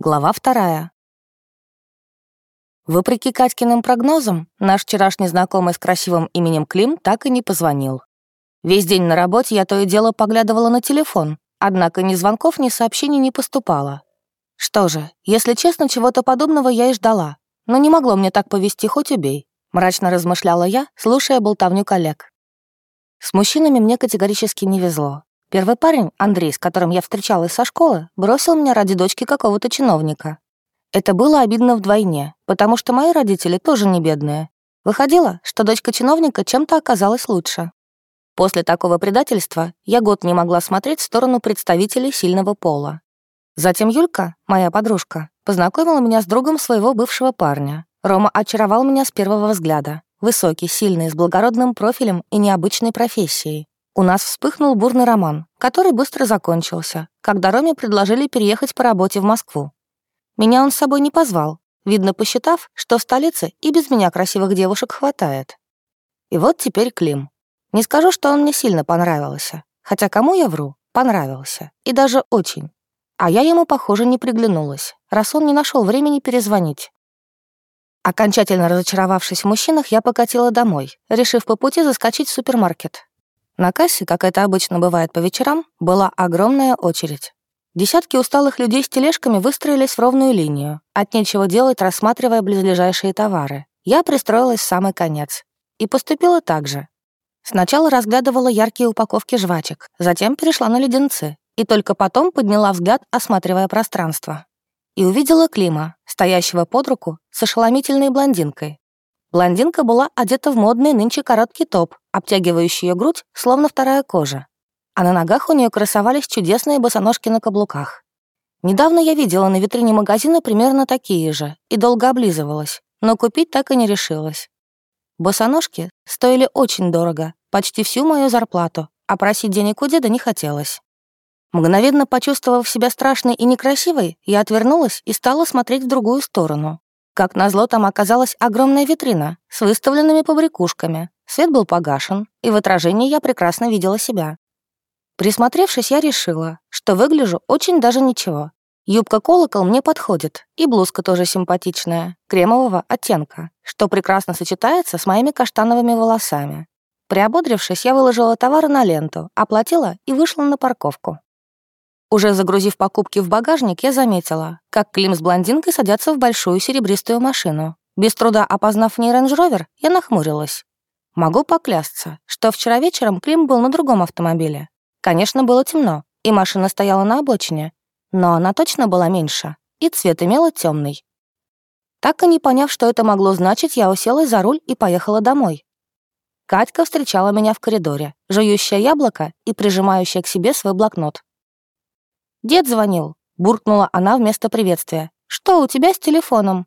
Глава вторая. Вопреки Катькиным прогнозам, наш вчерашний знакомый с красивым именем Клим так и не позвонил. Весь день на работе я то и дело поглядывала на телефон, однако ни звонков, ни сообщений не поступало. Что же, если честно, чего-то подобного я и ждала. Но не могло мне так повести, хоть убей. Мрачно размышляла я, слушая болтовню коллег. С мужчинами мне категорически не везло. Первый парень, Андрей, с которым я встречалась со школы, бросил меня ради дочки какого-то чиновника. Это было обидно вдвойне, потому что мои родители тоже не бедные. Выходило, что дочка чиновника чем-то оказалась лучше. После такого предательства я год не могла смотреть в сторону представителей сильного пола. Затем Юлька, моя подружка, познакомила меня с другом своего бывшего парня. Рома очаровал меня с первого взгляда. Высокий, сильный, с благородным профилем и необычной профессией. У нас вспыхнул бурный роман, который быстро закончился, когда Роме предложили переехать по работе в Москву. Меня он с собой не позвал, видно, посчитав, что в столице и без меня красивых девушек хватает. И вот теперь Клим. Не скажу, что он мне сильно понравился, хотя кому я вру, понравился, и даже очень. А я ему, похоже, не приглянулась, раз он не нашел времени перезвонить. Окончательно разочаровавшись в мужчинах, я покатила домой, решив по пути заскочить в супермаркет. На кассе, как это обычно бывает по вечерам, была огромная очередь. Десятки усталых людей с тележками выстроились в ровную линию, от нечего делать, рассматривая близлежащие товары. Я пристроилась в самый конец. И поступила так же. Сначала разглядывала яркие упаковки жвачек, затем перешла на леденцы, и только потом подняла взгляд, осматривая пространство. И увидела Клима, стоящего под руку с ошеломительной блондинкой, Блондинка была одета в модный нынче короткий топ, обтягивающий ее грудь, словно вторая кожа. А на ногах у нее красовались чудесные босоножки на каблуках. Недавно я видела на витрине магазина примерно такие же и долго облизывалась, но купить так и не решилась. Босоножки стоили очень дорого, почти всю мою зарплату, а просить денег у деда не хотелось. Мгновенно почувствовав себя страшной и некрасивой, я отвернулась и стала смотреть в другую сторону. Как назло, там оказалась огромная витрина с выставленными побрякушками. Свет был погашен, и в отражении я прекрасно видела себя. Присмотревшись, я решила, что выгляжу очень даже ничего. Юбка-колокол мне подходит, и блузка тоже симпатичная, кремового оттенка, что прекрасно сочетается с моими каштановыми волосами. Приободрившись, я выложила товары на ленту, оплатила и вышла на парковку. Уже загрузив покупки в багажник, я заметила, как Клим с блондинкой садятся в большую серебристую машину. Без труда опознав в ней рейндж-ровер, я нахмурилась. Могу поклясться, что вчера вечером Клим был на другом автомобиле. Конечно, было темно, и машина стояла на обочине, но она точно была меньше, и цвет имела темный. Так и не поняв, что это могло значить, я уселась за руль и поехала домой. Катька встречала меня в коридоре, жующая яблоко и прижимающая к себе свой блокнот. «Дед звонил», — буркнула она вместо приветствия. «Что у тебя с телефоном?»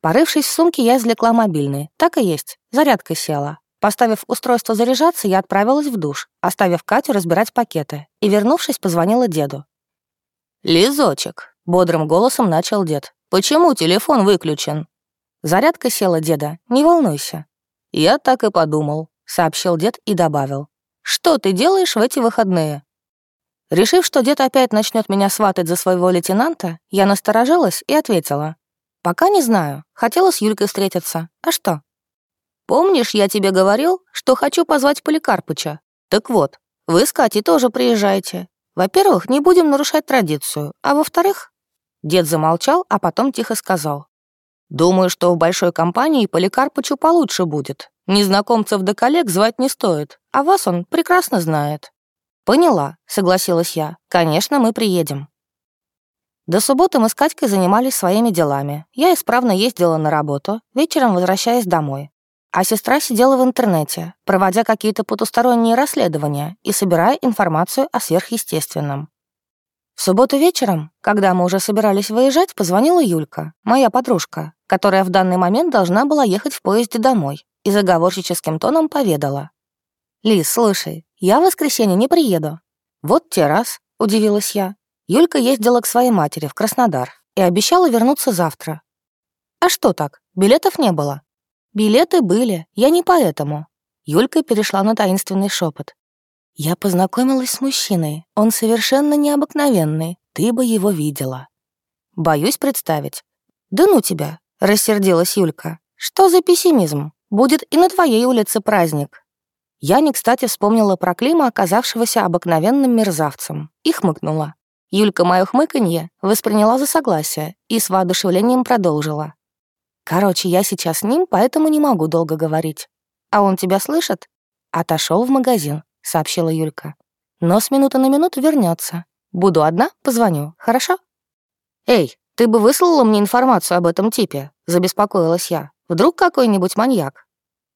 Порывшись в сумке, я извлекла мобильный. Так и есть, зарядка села. Поставив устройство заряжаться, я отправилась в душ, оставив Катю разбирать пакеты, и, вернувшись, позвонила деду. «Лизочек», — бодрым голосом начал дед, — «почему телефон выключен?» Зарядка села, деда, не волнуйся. «Я так и подумал», — сообщил дед и добавил. «Что ты делаешь в эти выходные?» Решив, что дед опять начнет меня сватать за своего лейтенанта, я насторожилась и ответила. «Пока не знаю. Хотела с Юлькой встретиться. А что?» «Помнишь, я тебе говорил, что хочу позвать Поликарпыча? Так вот, вы с Катей тоже приезжаете. Во-первых, не будем нарушать традицию, а во-вторых...» Дед замолчал, а потом тихо сказал. «Думаю, что в большой компании Поликарпычу получше будет. Незнакомцев до коллег звать не стоит, а вас он прекрасно знает». «Поняла», — согласилась я. «Конечно, мы приедем». До субботы мы с Катькой занимались своими делами. Я исправно ездила на работу, вечером возвращаясь домой. А сестра сидела в интернете, проводя какие-то потусторонние расследования и собирая информацию о сверхъестественном. В субботу вечером, когда мы уже собирались выезжать, позвонила Юлька, моя подружка, которая в данный момент должна была ехать в поезде домой, и заговорщическим тоном поведала. «Лиз, слушай, я в воскресенье не приеду». «Вот те раз», — удивилась я. Юлька ездила к своей матери в Краснодар и обещала вернуться завтра. «А что так? Билетов не было?» «Билеты были, я не поэтому». Юлька перешла на таинственный шепот. «Я познакомилась с мужчиной, он совершенно необыкновенный, ты бы его видела». Боюсь представить. Да ну тебя, рассердилась Юлька. Что за пессимизм? Будет и на твоей улице праздник. Я не кстати вспомнила про Клима, оказавшегося обыкновенным мерзавцем, и хмыкнула. Юлька мое хмыканье восприняла за согласие и с воодушевлением продолжила. «Короче, я сейчас с ним, поэтому не могу долго говорить. А он тебя слышит?» «Отошел в магазин», — сообщила Юлька. «Но с минуты на минуту вернется. Буду одна, позвоню, хорошо?» «Эй, ты бы выслала мне информацию об этом типе?» — забеспокоилась я. «Вдруг какой-нибудь маньяк?»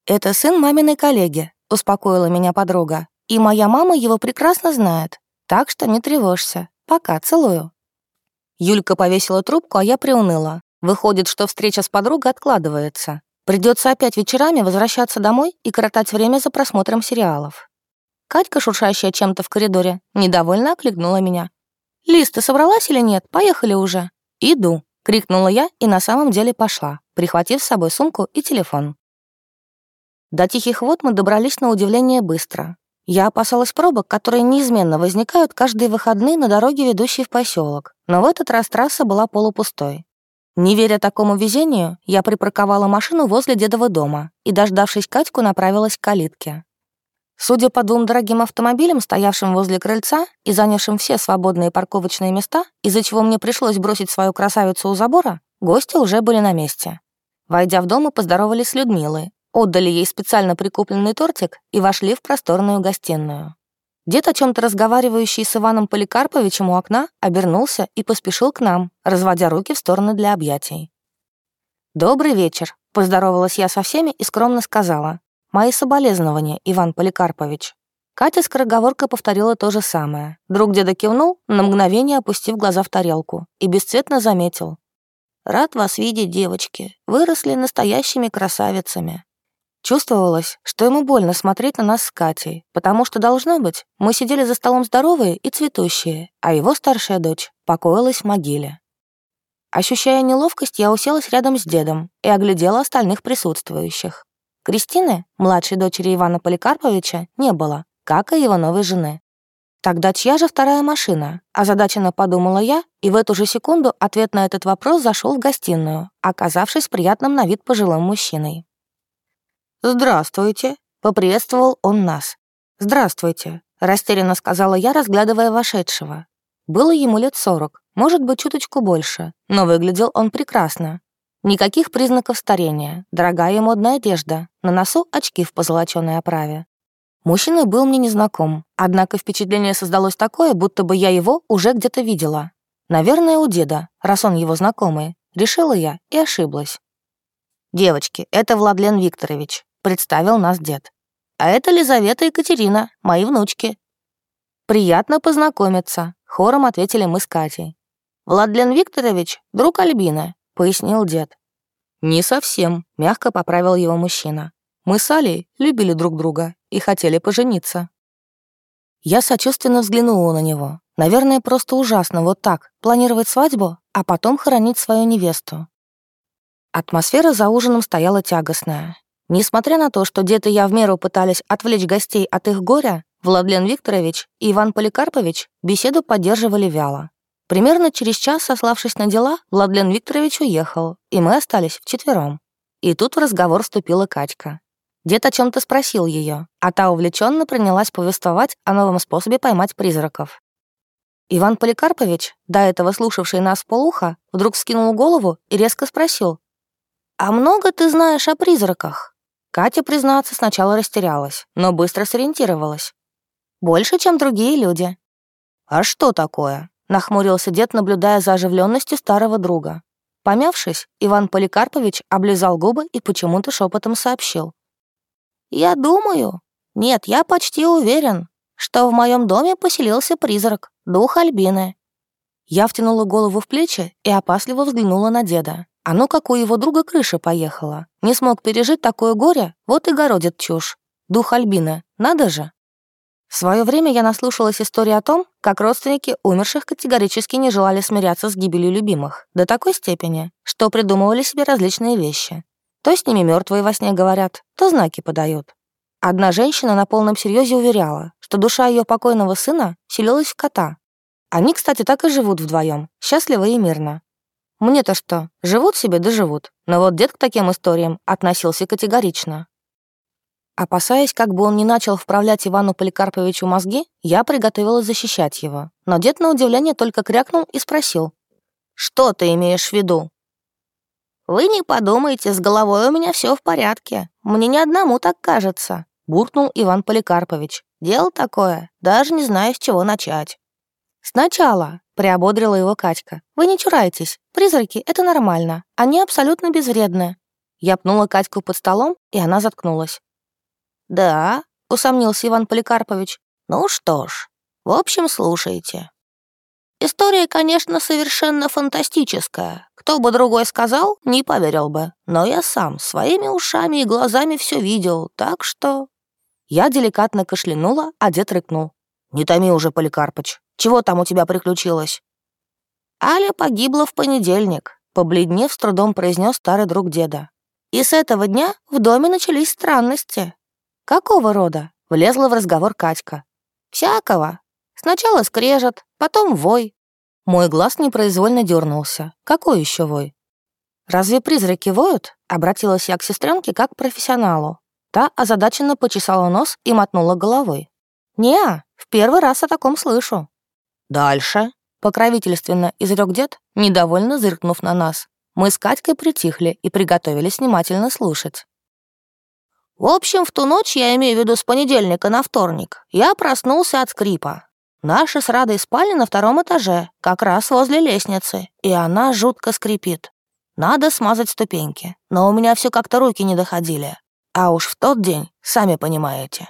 «Это сын маминой коллеги», — успокоила меня подруга. «И моя мама его прекрасно знает, так что не тревожься. Пока, целую». Юлька повесила трубку, а я приуныла. Выходит, что встреча с подругой откладывается. Придется опять вечерами возвращаться домой и коротать время за просмотром сериалов. Катька, шуршащая чем-то в коридоре, недовольно окликнула меня. «Лиз, ты собралась или нет? Поехали уже». «Иду», — крикнула я и на самом деле пошла, прихватив с собой сумку и телефон. До Тихих вод мы добрались на удивление быстро. Я опасалась пробок, которые неизменно возникают каждые выходные на дороге, ведущей в поселок, но в этот раз трасса была полупустой. Не веря такому везению, я припарковала машину возле дедова дома и, дождавшись Катьку, направилась к калитке. Судя по двум дорогим автомобилям, стоявшим возле крыльца и занявшим все свободные парковочные места, из-за чего мне пришлось бросить свою красавицу у забора, гости уже были на месте. Войдя в дом, мы поздоровались с Людмилой, отдали ей специально прикупленный тортик и вошли в просторную гостиную. Дед, о чем то разговаривающий с Иваном Поликарповичем у окна, обернулся и поспешил к нам, разводя руки в стороны для объятий. «Добрый вечер», — поздоровалась я со всеми и скромно сказала. «Мои соболезнования, Иван Поликарпович». Катя скороговоркой повторила то же самое. Друг деда кивнул, на мгновение опустив глаза в тарелку, и бесцветно заметил. «Рад вас видеть, девочки. Выросли настоящими красавицами. Чувствовалось, что ему больно смотреть на нас с Катей, потому что, должно быть, мы сидели за столом здоровые и цветущие, а его старшая дочь покоилась в могиле. Ощущая неловкость, я уселась рядом с дедом и оглядела остальных присутствующих. Кристины, младшей дочери Ивана Поликарповича, не было, как и его новой жены. Тогда чья же вторая машина? Озадаченно подумала я, и в эту же секунду ответ на этот вопрос зашел в гостиную, оказавшись приятным на вид пожилым мужчиной. «Здравствуйте», — поприветствовал он нас. «Здравствуйте», — растерянно сказала я, разглядывая вошедшего. Было ему лет сорок, может быть, чуточку больше, но выглядел он прекрасно. Никаких признаков старения, дорогая модная одежда, на носу очки в позолоченной оправе. Мужчина был мне незнаком, однако впечатление создалось такое, будто бы я его уже где-то видела. Наверное, у деда, раз он его знакомый. Решила я и ошиблась. «Девочки, это Владлен Викторович представил нас дед. «А это Лизавета и Екатерина, мои внучки». «Приятно познакомиться», — хором ответили мы с Катей. «Владлен Викторович — друг Альбины», — пояснил дед. «Не совсем», — мягко поправил его мужчина. «Мы с Алей любили друг друга и хотели пожениться». Я сочувственно взглянула на него. Наверное, просто ужасно вот так планировать свадьбу, а потом хоронить свою невесту. Атмосфера за ужином стояла тягостная. Несмотря на то, что дед и я в меру пытались отвлечь гостей от их горя, Владлен Викторович и Иван Поликарпович беседу поддерживали вяло. Примерно через час, сославшись на дела, Владлен Викторович уехал, и мы остались вчетвером. И тут в разговор вступила Катька. Дед о чем то спросил ее, а та увлеченно принялась повествовать о новом способе поймать призраков. Иван Поликарпович, до этого слушавший нас полуха, вдруг скинул голову и резко спросил. «А много ты знаешь о призраках?» Катя, признаться, сначала растерялась, но быстро сориентировалась. «Больше, чем другие люди». «А что такое?» — нахмурился дед, наблюдая за оживленностью старого друга. Помявшись, Иван Поликарпович облизал губы и почему-то шепотом сообщил. «Я думаю, нет, я почти уверен, что в моем доме поселился призрак, дух Альбины». Я втянула голову в плечи и опасливо взглянула на деда. А ну, как у его друга крыша поехала. Не смог пережить такое горе, вот и городит чушь. Дух Альбины, надо же. В свое время я наслушалась истории о том, как родственники умерших категорически не желали смиряться с гибелью любимых, до такой степени, что придумывали себе различные вещи. То с ними мертвые во сне говорят, то знаки подают. Одна женщина на полном серьезе уверяла, что душа ее покойного сына селилась в кота. Они, кстати, так и живут вдвоем, счастливо и мирно. Мне-то что, живут себе да живут. Но вот дед к таким историям относился категорично. Опасаясь, как бы он не начал вправлять Ивану Поликарповичу мозги, я приготовилась защищать его. Но дед на удивление только крякнул и спросил. «Что ты имеешь в виду?» «Вы не подумайте, с головой у меня все в порядке. Мне ни одному так кажется», — буркнул Иван Поликарпович. «Дело такое, даже не знаю, с чего начать». «Сначала», — приободрила его Катька. «Вы не чурайтесь. Призраки — это нормально. Они абсолютно безвредны». Я пнула Катьку под столом, и она заткнулась. «Да», — усомнился Иван Поликарпович. «Ну что ж, в общем, слушайте. История, конечно, совершенно фантастическая. Кто бы другой сказал, не поверил бы. Но я сам своими ушами и глазами все видел, так что...» Я деликатно кашлянула, а дед рыкнул. «Не томи уже, Поликарпыч. Чего там у тебя приключилось?» «Аля погибла в понедельник», — побледнев с трудом произнес старый друг деда. «И с этого дня в доме начались странности. «Какого рода?» — влезла в разговор Катька. «Всякого. Сначала скрежет, потом вой». Мой глаз непроизвольно дернулся. «Какой еще вой?» «Разве призраки воют?» — обратилась я к сестренке как к профессионалу. Та озадаченно почесала нос и мотнула головой. не в первый раз о таком слышу». «Дальше», — покровительственно изрек дед, недовольно зыркнув на нас. Мы с Катькой притихли и приготовились внимательно слушать. В общем, в ту ночь, я имею в виду с понедельника на вторник, я проснулся от скрипа. Наша с Радой спальня на втором этаже, как раз возле лестницы, и она жутко скрипит. Надо смазать ступеньки, но у меня все как-то руки не доходили. А уж в тот день, сами понимаете.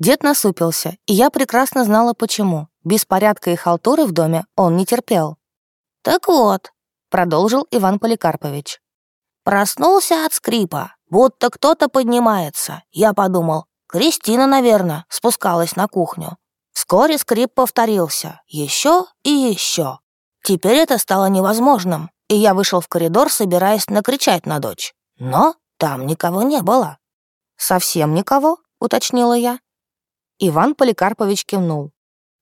Дед насупился, и я прекрасно знала, почему. Беспорядка и халтуры в доме он не терпел. «Так вот», — продолжил Иван Поликарпович, «проснулся от скрипа, будто кто-то поднимается. Я подумал, Кристина, наверное, спускалась на кухню. Вскоре скрип повторился. Еще и еще. Теперь это стало невозможным, и я вышел в коридор, собираясь накричать на дочь. Но там никого не было. «Совсем никого?» — уточнила я. Иван Поликарпович кивнул.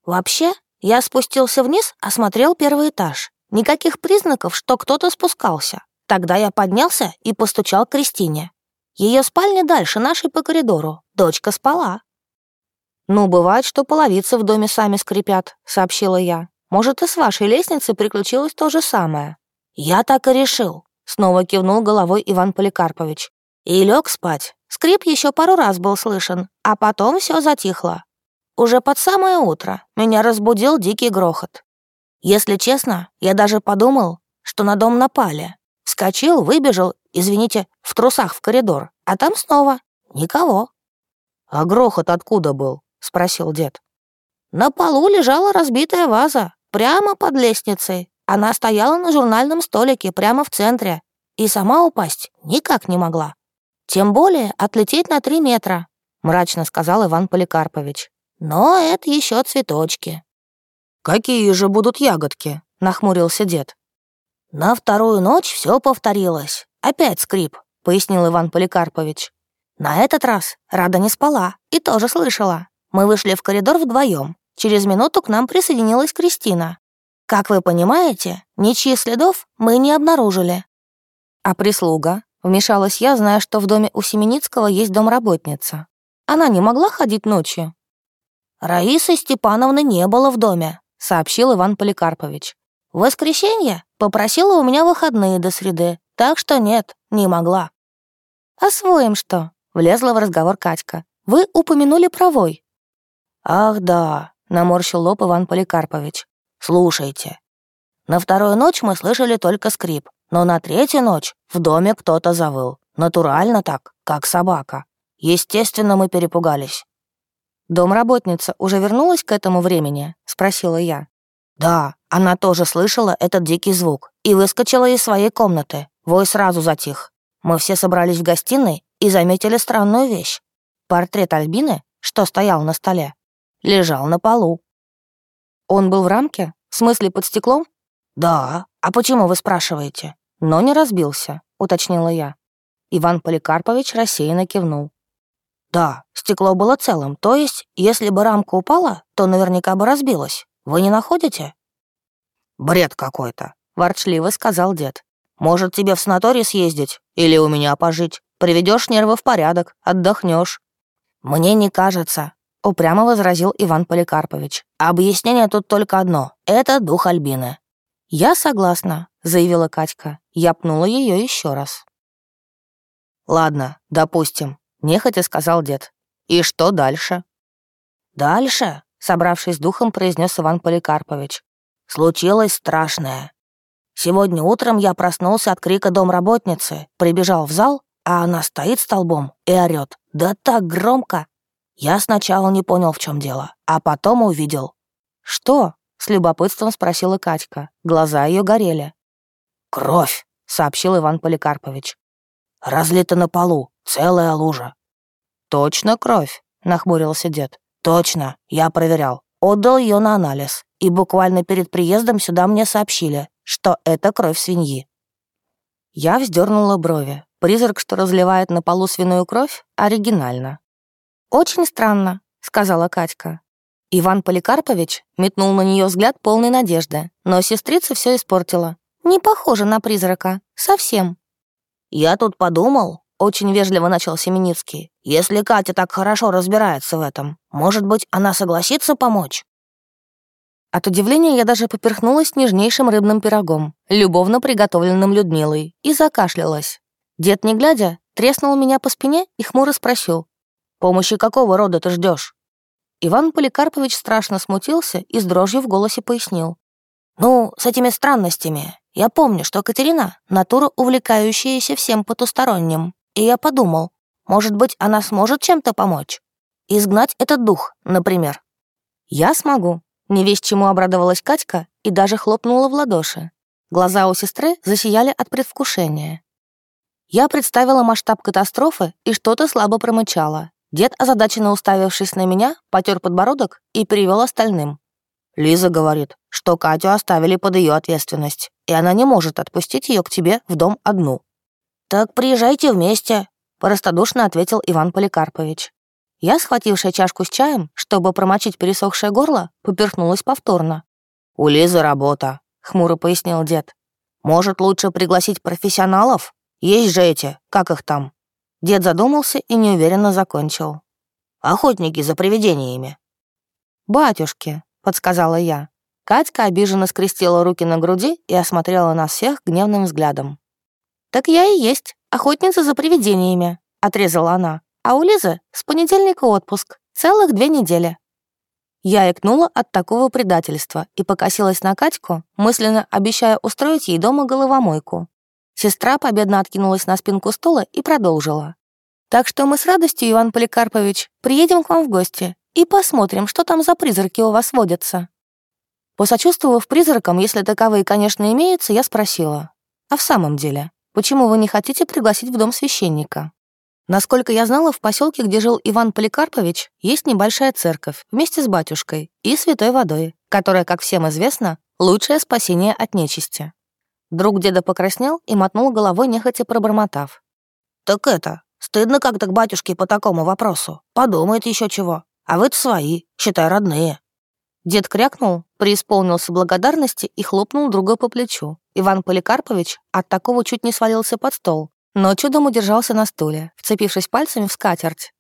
«Вообще, я спустился вниз, осмотрел первый этаж. Никаких признаков, что кто-то спускался. Тогда я поднялся и постучал к Кристине. Ее спальня дальше нашей по коридору. Дочка спала». «Ну, бывает, что половицы в доме сами скрипят», — сообщила я. «Может, и с вашей лестницы приключилось то же самое». «Я так и решил», — снова кивнул головой Иван Поликарпович. И лег спать. Скрип еще пару раз был слышен, а потом все затихло. Уже под самое утро меня разбудил дикий грохот. Если честно, я даже подумал, что на дом напали. Вскочил, выбежал извините, в трусах в коридор, а там снова никого». «А грохот откуда был?» — спросил дед. «На полу лежала разбитая ваза, прямо под лестницей. Она стояла на журнальном столике прямо в центре и сама упасть никак не могла. Тем более отлететь на три метра», — мрачно сказал Иван Поликарпович. «Но это еще цветочки». «Какие же будут ягодки?» — нахмурился дед. «На вторую ночь все повторилось. «Опять скрип», — пояснил Иван Поликарпович. «На этот раз Рада не спала и тоже слышала. Мы вышли в коридор вдвоем. Через минуту к нам присоединилась Кристина. Как вы понимаете, ничьих следов мы не обнаружили». «А прислуга?» — вмешалась я, зная, что в доме у Семеницкого есть домработница. «Она не могла ходить ночью?» «Раисы Степановны не было в доме», — сообщил Иван Поликарпович. «В воскресенье попросила у меня выходные до среды, так что нет, не могла. «Освоим что?» — влезла в разговор Катька. «Вы упомянули про вой». «Ах да», — наморщил лоб Иван Поликарпович. «Слушайте. На вторую ночь мы слышали только скрип, но на третью ночь в доме кто-то завыл. Натурально так, как собака. Естественно, мы перепугались». «Домработница уже вернулась к этому времени?» — спросила я. «Да, она тоже слышала этот дикий звук и выскочила из своей комнаты. Вой сразу затих. Мы все собрались в гостиной и заметили странную вещь. Портрет Альбины, что стоял на столе, лежал на полу. Он был в рамке? В смысле, под стеклом? Да. А почему вы спрашиваете? Но не разбился, уточнила я. Иван Поликарпович рассеянно кивнул. Да, стекло было целым, то есть, если бы рамка упала, то наверняка бы разбилась. Вы не находите? Бред какой-то, ворчливо сказал дед. «Может, тебе в санаторий съездить? Или у меня пожить? Приведешь нервы в порядок, отдохнешь. «Мне не кажется», — упрямо возразил Иван Поликарпович. «Объяснение тут только одно — это дух Альбины». «Я согласна», — заявила Катька. Я пнула ее еще раз. «Ладно, допустим», — нехотя сказал дед. «И что дальше?» «Дальше?» — собравшись духом, произнес Иван Поликарпович. «Случилось страшное. Сегодня утром я проснулся от крика домработницы, прибежал в зал, а она стоит столбом и орёт. Да так громко! Я сначала не понял, в чем дело, а потом увидел. «Что?» — с любопытством спросила Катька. Глаза ее горели. «Кровь!» — сообщил Иван Поликарпович. «Разлита на полу, целая лужа». «Точно кровь?» — нахмурился дед. «Точно, я проверял. Отдал ее на анализ, и буквально перед приездом сюда мне сообщили, что это кровь свиньи». Я вздернула брови. Призрак, что разливает на полу свиную кровь, оригинально. «Очень странно», — сказала Катька. Иван Поликарпович метнул на нее взгляд полной надежды, но сестрица все испортила. «Не похоже на призрака. Совсем». «Я тут подумал», — очень вежливо начал Семеницкий. «Если Катя так хорошо разбирается в этом, может быть, она согласится помочь?» От удивления я даже поперхнулась нежнейшим рыбным пирогом, любовно приготовленным Людмилой, и закашлялась. Дед, не глядя, треснул меня по спине и хмуро спросил. «Помощи какого рода ты ждешь? Иван Поликарпович страшно смутился и с дрожью в голосе пояснил. «Ну, с этими странностями. Я помню, что Катерина — натура, увлекающаяся всем потусторонним. И я подумал, может быть, она сможет чем-то помочь? Изгнать этот дух, например». «Я смогу», не весь чему обрадовалась Катька и даже хлопнула в ладоши. Глаза у сестры засияли от предвкушения. Я представила масштаб катастрофы и что-то слабо промычала. Дед, озадаченно уставившись на меня, потер подбородок и перевел остальным. Лиза говорит, что Катю оставили под ее ответственность, и она не может отпустить ее к тебе в дом одну. «Так приезжайте вместе», — простодушно ответил Иван Поликарпович. Я, схватившая чашку с чаем, чтобы промочить пересохшее горло, поперхнулась повторно. «У Лизы работа», — хмуро пояснил дед. «Может, лучше пригласить профессионалов? Есть же эти, как их там?» Дед задумался и неуверенно закончил. «Охотники за привидениями». «Батюшки», — подсказала я. Катька обиженно скрестила руки на груди и осмотрела нас всех гневным взглядом. «Так я и есть охотница за привидениями», — отрезала она. А у Лизы с понедельника отпуск. Целых две недели. Я икнула от такого предательства и покосилась на Катьку, мысленно обещая устроить ей дома головомойку. Сестра победно откинулась на спинку стула и продолжила. «Так что мы с радостью, Иван Поликарпович, приедем к вам в гости и посмотрим, что там за призраки у вас водятся». Посочувствовав призракам, если таковые, конечно, имеются, я спросила. «А в самом деле, почему вы не хотите пригласить в дом священника?» Насколько я знала, в поселке, где жил Иван Поликарпович, есть небольшая церковь вместе с батюшкой и святой водой, которая, как всем известно, лучшее спасение от нечисти. Друг деда покраснел и мотнул головой, нехотя пробормотав. «Так это, стыдно как-то к батюшке по такому вопросу. Подумает еще чего. А вы-то свои, считай, родные». Дед крякнул, преисполнился благодарности и хлопнул друга по плечу. Иван Поликарпович от такого чуть не свалился под стол, но чудом удержался на стуле, вцепившись пальцами в скатерть.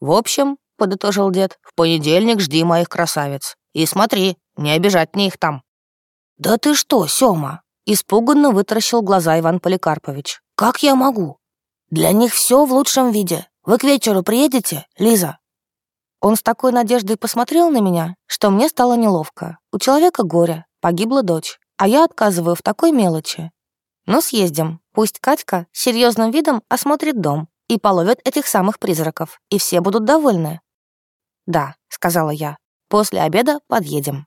«В общем», — подытожил дед, — «в понедельник жди моих красавиц. И смотри, не обижать мне их там». «Да ты что, Сёма?» — испуганно вытаращил глаза Иван Поликарпович. «Как я могу? Для них все в лучшем виде. Вы к вечеру приедете, Лиза?» Он с такой надеждой посмотрел на меня, что мне стало неловко. У человека горе, погибла дочь, а я отказываю в такой мелочи. Ну, съездим. Пусть Катька серьезным видом осмотрит дом и половит этих самых призраков, и все будут довольны. «Да», — сказала я, — «после обеда подъедем».